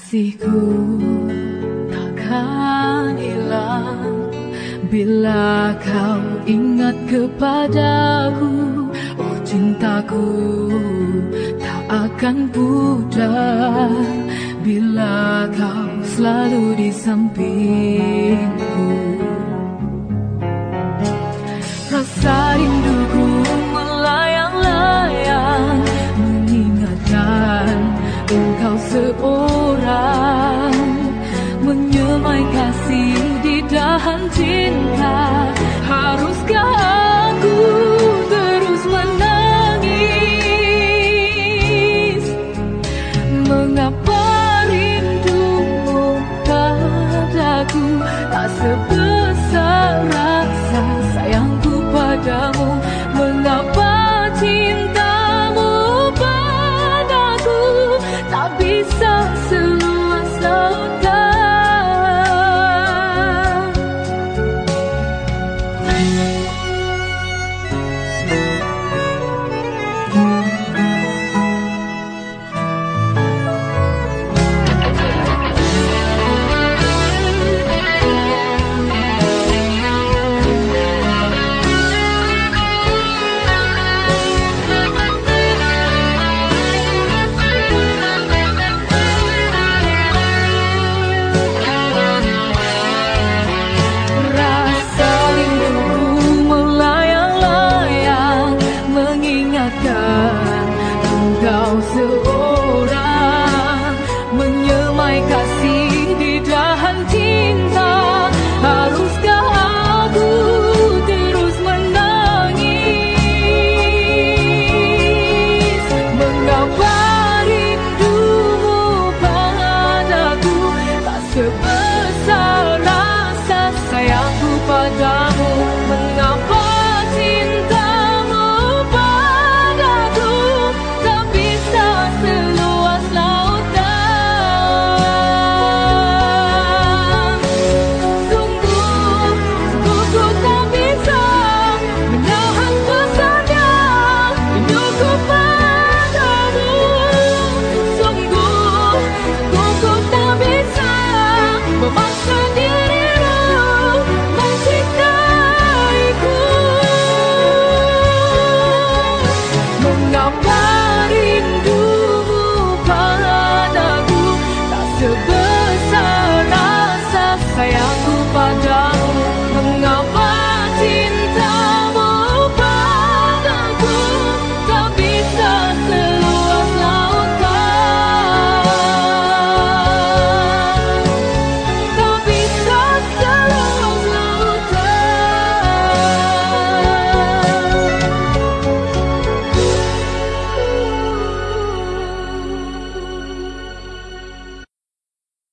Kasihku takkan hilang. Bila kau ingat kepadaku Oh cintaku tak akan pudar. Bila kau selalu di sampingku Rasa rinduku melayang-layang. Mengingatkan engkau seorang sebesar rasa sayangku padamu dan engkau mai menyemaikan